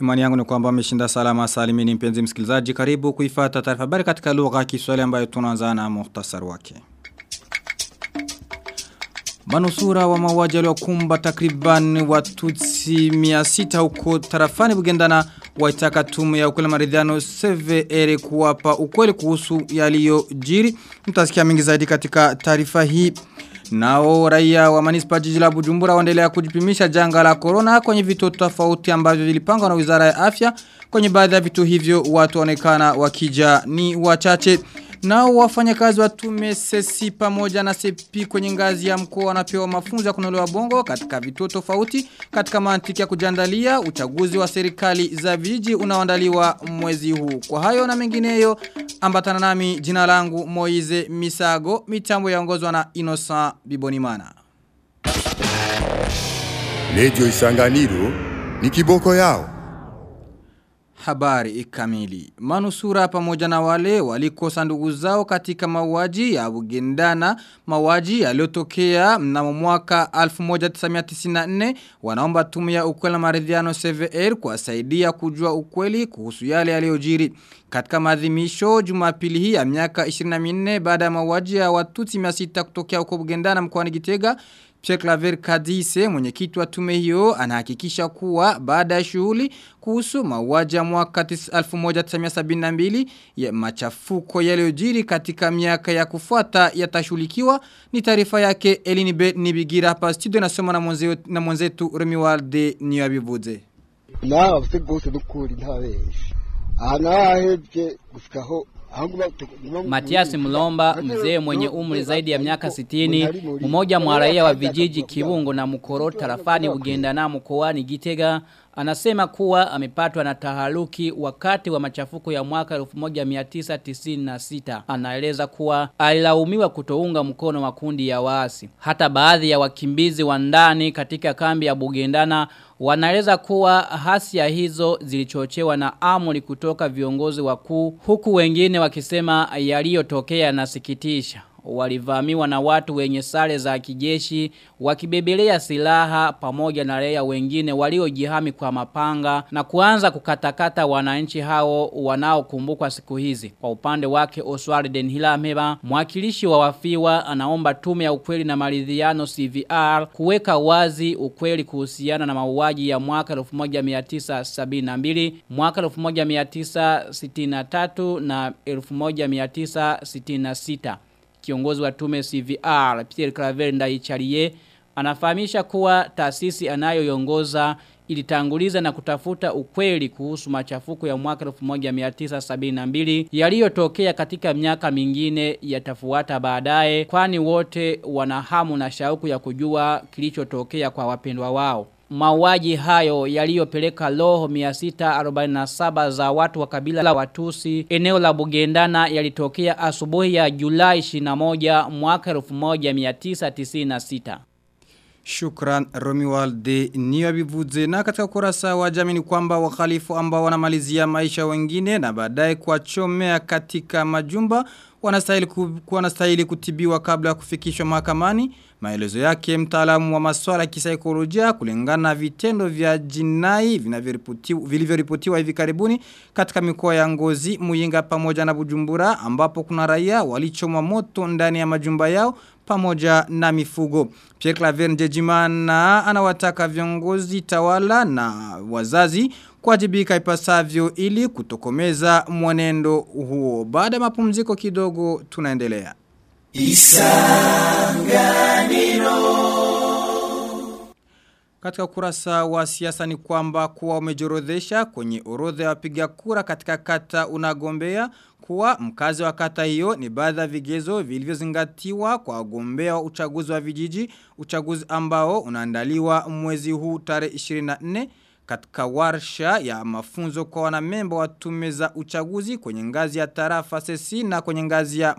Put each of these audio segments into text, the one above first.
Imani yangu ni kwamba ameshinda salama salimini mpenzi msikilizaji karibu kuifata taarifa bari katika lugha ya Kiswahili ambayo tunaanza na muhtasari wake. Manusura wa mauaji yaliyokumba takriban watutsi 600 huko tarafani Bugendana waitaka tume ya ukweli maridhiano CVR kuwapa ukweli kuhusu yaliyojiri. Mtasikia mingi zaidi katika taarifa hii. Nao raia wa manispa jiji la Bujumbura waendelea kujipimisha janga la corona kwenye vituo tofauti ambavyo vilipangwa na Wizara ya Afya. Kwenye baadhi ya vitu hivyo watu wanaonekana wakija ni wachache. Nao wafanyakazi wa tume sesi pamoja na sepi kwenye ngazi ya mkoa wanapewa mafunzo ya kunolewa bongo katika vituo tofauti katika mantiki ya kujandalia uchaguzi wa serikali za vijiji unaoandaliwa mwezi huu. Kwa hayo na mengineyo ambatana nami jina langu Moize Misago mitambo yaongozwa na Innocent Bibonimana. Radio Isanganiro ni kiboko yao. Habari kamili. Manusura pamoja na wale walikosa ndugu zao katika mawaji ya Bugendana, mauaji yaliyotokea mnamo mwaka 1994 wanaomba tume ya ukweli na maridhiano CVR kuwasaidia kujua ukweli kuhusu yale yaliyojiri. Katika maadhimisho Jumapili hii ya miaka 24 baada ya mauaji ya Watutsi 600 kutokea huko Bugendana mkoani Gitega, Pierre Kadise mwenyekiti wa tume hiyo anahakikisha kuwa baada ya shughuli kuhusu mauaji ya mwaka 1972 ya machafuko yaliyojiri katika miaka ya kufuata yatashughulikiwa ni taarifa yake Elini Bet Nibigira hapa studio nasoma na mwenzetu na mwenzetu Remiwalde Niyabivuze. Na wafite gose dukuri ntabeshe. Aha nahebye gusikaho Matias Mlomba, mzee mwenye umri zaidi ya miaka 60, mmoja mwa raia wa vijiji Kibungo na Mukoro tarafani Bugendana mkoani Gitega, anasema kuwa amepatwa na taharuki wakati wa machafuko ya mwaka 1996. Anaeleza kuwa alilaumiwa kutounga mkono makundi ya waasi. Hata baadhi ya wakimbizi wa ndani katika kambi ya Bugendana wanaeleza kuwa hasia hizo zilichochewa na amri kutoka viongozi wakuu huku wengine wakisema yaliyotokea yanasikitisha walivamiwa na watu wenye sare za kijeshi wakibebelea silaha pamoja na raia wengine waliojihami kwa mapanga na kuanza kukatakata wananchi hao wanaokumbukwa siku hizi. Kwa upande wake Oswald Denhilameba, mwakilishi wa wafiwa anaomba tume ya ukweli na maridhiano CVR kuweka wazi ukweli kuhusiana na mauaji ya mwaka 1972, mwaka 1963 na 1966. Kiongozi wa tume CVR Pierre Claver ndaichalie anafahamisha kuwa taasisi anayoiongoza ilitanguliza na kutafuta ukweli kuhusu machafuko ya mwaka 1972 yaliyotokea katika miaka mingine yatafuata baadaye kwani wote wana hamu na shauku ya kujua kilichotokea kwa wapendwa wao. Mauaji hayo yaliyopeleka roho 647 za watu wa kabila la Watusi eneo la Bugendana yalitokea asubuhi ya Julai 21 mwaka 1996. Shukran Romualde Niyabivuze na katika kurasa wa jamii ni kwamba wakhalifu ambao wanamalizia maisha wengine na baadaye kuwachomea katika majumba wanastahili ku, wanastahili kutibiwa kabla ya kufikishwa mahakamani. Maelezo yake mtaalamu wa masuala ya kisaikolojia kulingana na vitendo vya jinai vilivyoripotiwa hivi karibuni katika mikoa ya Ngozi, Muyinga pamoja na Bujumbura ambapo kuna raia walichomwa moto ndani ya majumba yao pamoja na mifugo. Pierre Claver Njejimana anawataka viongozi tawala na wazazi kuwajibika ipasavyo ili kutokomeza mwenendo huo. Baada mapumziko kidogo tunaendelea. Isanganiro Katika kurasa wa siasa ni kwamba kuwa umejorodhesha kwenye orodha ya wapiga kura katika kata unagombea kuwa mkazi wa kata hiyo ni baadhi ya vigezo vilivyozingatiwa kwa wagombea wa uchaguzi wa vijiji, uchaguzi ambao unaandaliwa mwezi huu tarehe 24 katika warsha ya mafunzo kwa wanamemba wa tume za uchaguzi kwenye ngazi ya tarafa sesi na kwenye ngazi ya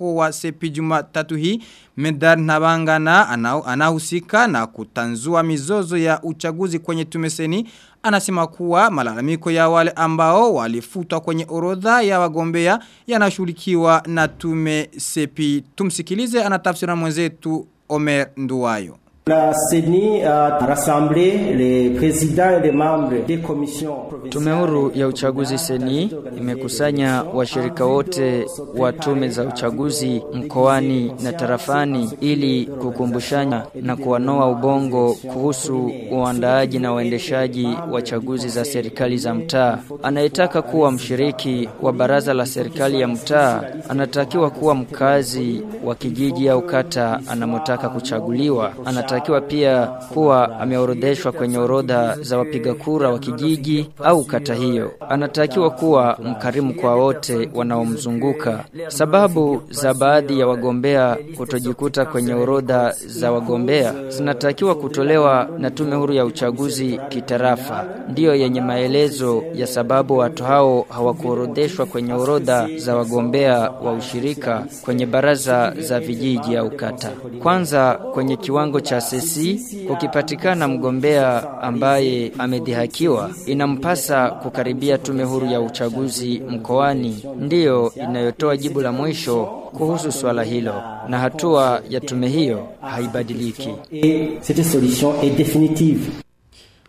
wa sepi jumatatu hii Medar Nabangana anahusika na kutanzua mizozo ya uchaguzi kwenye tumeseni anasema kuwa malalamiko ya wale ambao walifutwa kwenye orodha ya wagombea yanashughulikiwa na tume sepi. Tumsikilize anatafsira mwenzetu Omer Nduwayo La CENI a rassemble les et les membres des commissions Tume huru ya uchaguzi seni imekusanya washirika wote wa tume za uchaguzi mkoani na tarafani ili kukumbushana na kuwanoa ubongo kuhusu uandaaji na uendeshaji wa chaguzi za serikali za mtaa. Anayetaka kuwa mshiriki wa baraza la serikali ya mtaa anatakiwa kuwa mkazi wa kijiji au kata anamotaka kuchaguliwa. Anatakiwa pia kuwa ameorodheshwa kwenye orodha za wapiga kura wa kijiji au kata hiyo. Anatakiwa kuwa mkarimu kwa wote wanaomzunguka. Sababu za baadhi ya wagombea kutojikuta kwenye orodha za wagombea zinatakiwa kutolewa na tume huru ya uchaguzi kitarafa. Ndiyo yenye maelezo ya sababu watu hao hawakuorodheshwa kwenye orodha za wagombea wa ushirika kwenye baraza za vijiji au kata. Kwanza kwenye kiwango cha sesi kukipatikana mgombea ambaye amedhihakiwa inampasa kukaribia tume huru ya uchaguzi mkoani ndiyo inayotoa jibu la mwisho kuhusu swala hilo na hatua ya tume hiyo haibadiliki. et cette solution est définitive.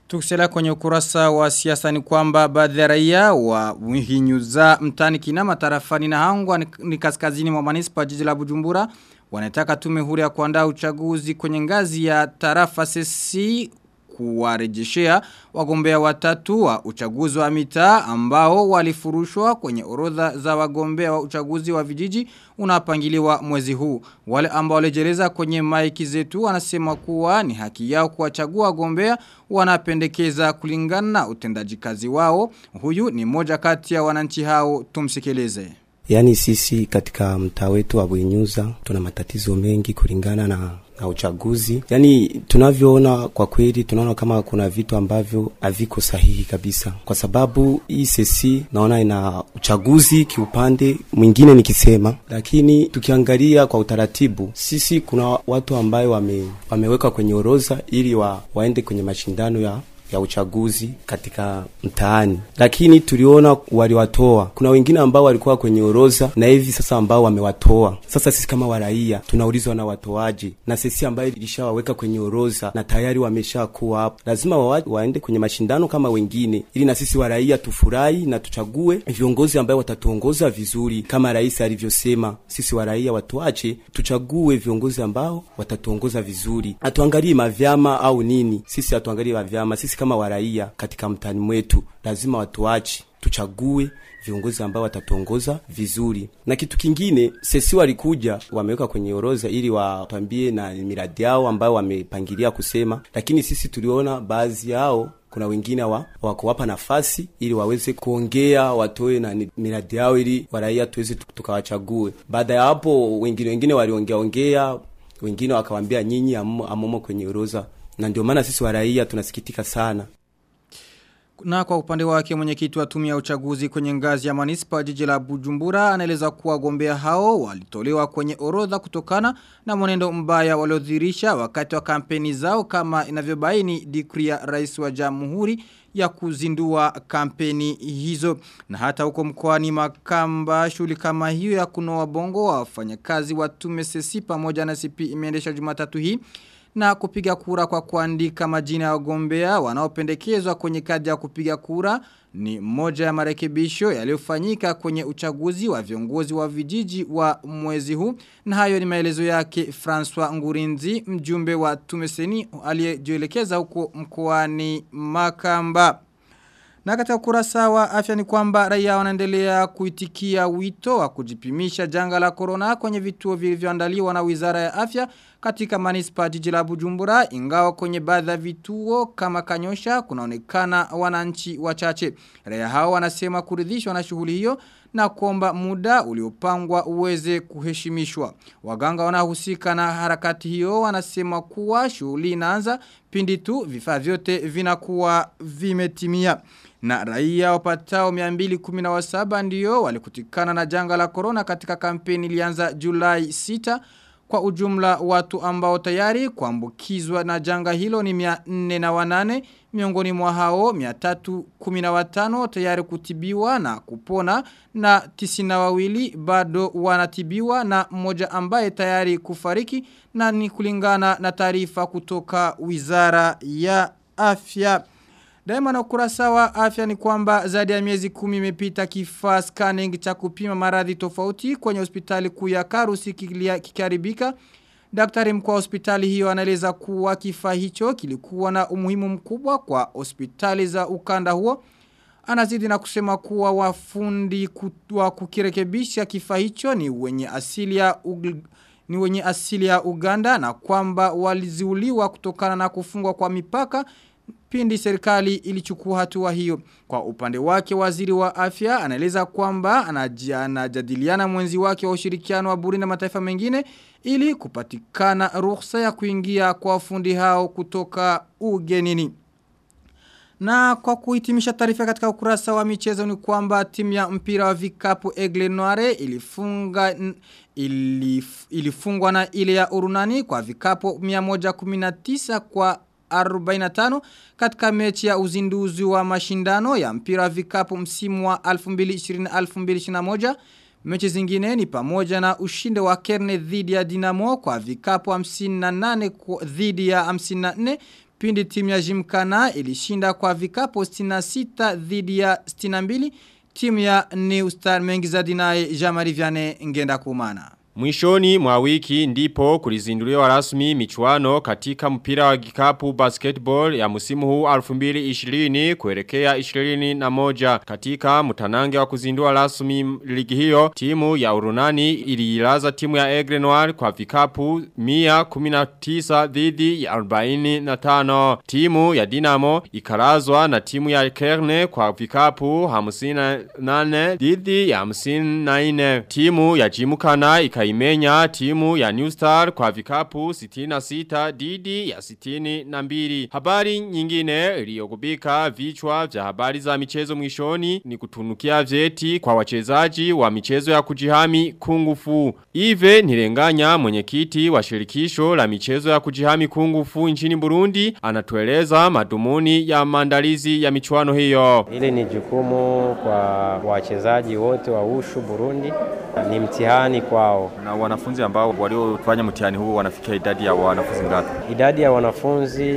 Tukisela kwenye ukurasa wa siasa ni kwamba baadhi ya raia wa Wihinyuza mtani Kinama tarafani na hangwa ni, ni kaskazini mwa manispa jiji la Bujumbura wanataka tume huru ya kuandaa uchaguzi kwenye ngazi ya tarafa sesi kuwarejeshea wagombea watatu wa uchaguzi wa mitaa ambao walifurushwa kwenye orodha za wagombea wa uchaguzi wa vijiji unapangiliwa mwezi huu. Wale ambao walijeleza kwenye maiki zetu wanasema kuwa ni haki yao kuwachagua wagombea wanapendekeza kulingana na utendaji kazi wao. Huyu ni moja kati ya wananchi hao tumsikilize. Yaani sisi katika mtaa wetu wa Bwenyuza tuna matatizo mengi kulingana na na uchaguzi. Yaani tunavyoona kwa kweli tunaona kama kuna vitu ambavyo haviko sahihi kabisa. Kwa sababu hii sesi naona ina uchaguzi kiupande mwingine nikisema, lakini tukiangalia kwa utaratibu, sisi kuna watu ambayo wame, wamewekwa kwenye orodha ili wa, waende kwenye mashindano ya ya uchaguzi katika mtaani, lakini tuliona waliwatoa. Kuna wengine ambao walikuwa kwenye oroza na hivi sasa ambao wamewatoa. Sasa sisi kama waraia tunaulizwa na watoaji, na sisi ambayo ilishawaweka kwenye orodha na tayari wameshakuwa hapo, lazima wa, waende kwenye mashindano kama wengine, ili na sisi waraia tufurahi na tuchague viongozi ambao watatuongoza vizuri, kama rais alivyosema. Sisi waraia watuache tuchague viongozi ambao watatuongoza vizuri, hatuangalie mavyama au nini. Sisi hatuangalie mavyama, sisi kama waraia katika mtani mwetu lazima watuache tuchague viongozi ambao watatuongoza vizuri. Na kitu kingine, sesi walikuja wameweka kwenye orodha ili watwambie na miradi yao ambayo wamepangilia kusema, lakini sisi tuliona baadhi yao kuna wengine wa wakuwapa nafasi ili waweze kuongea watoe na miradi yao ili waraia tuweze tukawachague. Baada ya hapo, wengine wengine waliongea ongea, wengine wakawambia nyinyi amomo kwenye orodha na ndio maana sisi wa raia tunasikitika sana. Na kwa upande wake mwenyekiti wa tume ya uchaguzi kwenye ngazi ya manispa jiji la Bujumbura anaeleza kuwa wagombea hao walitolewa kwenye orodha kutokana na mwenendo mbaya waliodhirisha wakati wa kampeni zao kama inavyobaini dikri ya rais wa jamhuri ya kuzindua kampeni hizo. Na hata huko mkoani Makamba shughuli kama hiyo ya kunoa bongo wa wafanyakazi wa tume sesi pamoja na CP imeendesha Jumatatu hii na kupiga kura kwa kuandika majina ya wagombea wanaopendekezwa kwenye kadi ya kupiga kura ni moja ya marekebisho yaliyofanyika kwenye uchaguzi wa viongozi wa vijiji wa mwezi huu. Na hayo ni maelezo yake François Ngurinzi mjumbe wa Tumeseni aliyejielekeza huko mkoani Makamba na katika ukurasa wa afya ni kwamba raia wanaendelea kuitikia wito wa kujipimisha janga la corona kwenye vituo vilivyoandaliwa na Wizara ya Afya katika manispa jiji la Bujumbura ingawa kwenye baadhi ya vituo kama Kanyosha kunaonekana wananchi wachache. Raia hao wanasema kuridhishwa na shughuli hiyo na kuomba muda uliopangwa uweze kuheshimishwa. Waganga wanahusika na harakati hiyo wanasema kuwa shughuli inaanza pindi tu vifaa vyote vinakuwa vimetimia. Na raia wapatao 217 ndio walikutikana na janga la corona katika kampeni ilianza Julai 6 Kwa ujumla watu ambao tayari kuambukizwa na janga hilo ni 408 miongoni mwa hao 315 tayari kutibiwa na kupona na tisina wawili bado wanatibiwa na mmoja ambaye tayari kufariki. Na ni kulingana na taarifa kutoka wizara ya afya. Daima na ukurasa wa afya ni kwamba zaidi ya miezi kumi imepita kifaa scanning cha kupima maradhi tofauti kwenye hospitali kuu ya Karusi kikiharibika. Daktari mkuu wa hospitali hiyo anaeleza kuwa kifaa hicho kilikuwa na umuhimu mkubwa kwa hospitali za ukanda huo. Anazidi na kusema kuwa wafundi wa kukirekebisha kifaa hicho ni wenye asili ya ni wenye asili ya Uganda na kwamba waliziuliwa kutokana na kufungwa kwa mipaka pindi serikali ilichukua hatua hiyo. Kwa upande wake waziri wa afya anaeleza kwamba anajadiliana mwenzi wake wa ushirikiano wa Burundi na mataifa mengine ili kupatikana ruhusa ya kuingia kwa fundi hao kutoka ugenini. Na kwa kuhitimisha taarifa katika ukurasa wa michezo ni kwamba timu ya mpira wa vikapu Egle Noire ilifunga ilif, ilifungwa na ile ya Urunani kwa vikapu 119 kwa 45 katika mechi ya uzinduzi wa mashindano ya mpira vikapu msimu wa 2020-2021. Mechi zingine ni pamoja na ushinde wa Kerne dhidi ya Dinamo kwa vikapu 58 dhidi ya 54. Pindi timu ya Jimkana ilishinda kwa vikapu 66 dhidi ya 62. Timu ya New Star mengi za dinae Jamari Viane ngenda kumana. Mwishoni mwa wiki ndipo kulizinduliwa rasmi michuano katika mpira wa kikapu basketball ya musimu huu 2020 kuelekea 21 katika mutanange wa kuzindua rasmi ligi hiyo timu ya Urunani iliilaza timu ya Egrenwar kwa vikapu 119 dhidi ya 45 timu ya Dinamo ikalazwa na timu ya Kerne kwa vikapu 58 dhidi ya 54 timu ya Jimukana ika ikaimenya timu ya New Star kwa vikapu 66 didi ya 62. Habari nyingine iliyogubika vichwa vya habari za michezo mwishoni ni kutunukia vyeti kwa wachezaji wa michezo ya kujihami kungufu. Ive nirenganya mwenyekiti wa shirikisho la michezo ya kujihami kungufu nchini Burundi anatueleza madumuni ya maandalizi ya michuano hiyo. Hili ni jukumu kwa wachezaji wote wa ushu Burundi. Ni mtihani kwao. Na wanafunzi ambao waliofanya mtihani huu wanafikia idadi ya wanafunzi ngapi? Idadi ya wanafunzi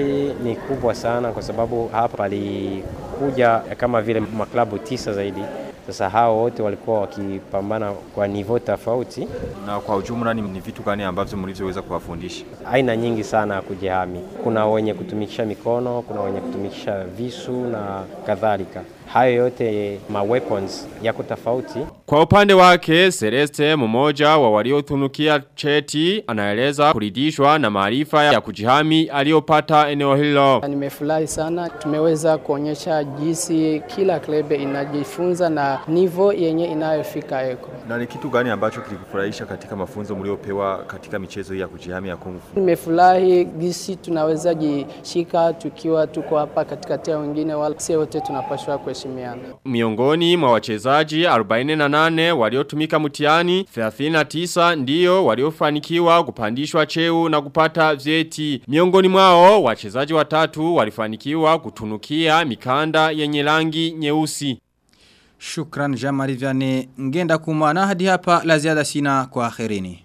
ni kubwa sana kwa sababu hapa palikuja kama vile maklabu tisa zaidi. Sasa hao wote walikuwa wakipambana kwa nivo tofauti. Na kwa ujumla ni, ni vitu gani ambavyo mlivyoweza kuwafundisha? Aina nyingi sana ya kujihami. Kuna wenye kutumikisha mikono, kuna wenye kutumikisha visu na kadhalika. Hayo yote ma weapons yako tofauti. Kwa upande wake Celeste mmoja wa waliotunukia cheti anaeleza kuridhishwa na maarifa ya kujihami aliyopata eneo hilo. Nimefurahi sana tumeweza kuonyesha jinsi kila klebe inajifunza na nivo yenye inayofika eko. Na ni kitu gani ambacho kilikufurahisha katika mafunzo mliopewa katika michezo hii ya kujihami ya kungu? Nimefurahi jinsi tunaweza jishika tukiwa tuko hapa katikati ya wengine wala sisi wote tunapaswa kuheshimiana. Miongoni mwa wachezaji 48 waliotumika mtihani 39 ndio waliofanikiwa kupandishwa cheo na kupata vyeti. Miongoni mwao wachezaji watatu walifanikiwa kutunukia mikanda yenye rangi nyeusi. Shukran Jamari Vyane ngenda kumana hadi hapa la ziada sina kwa akhirini.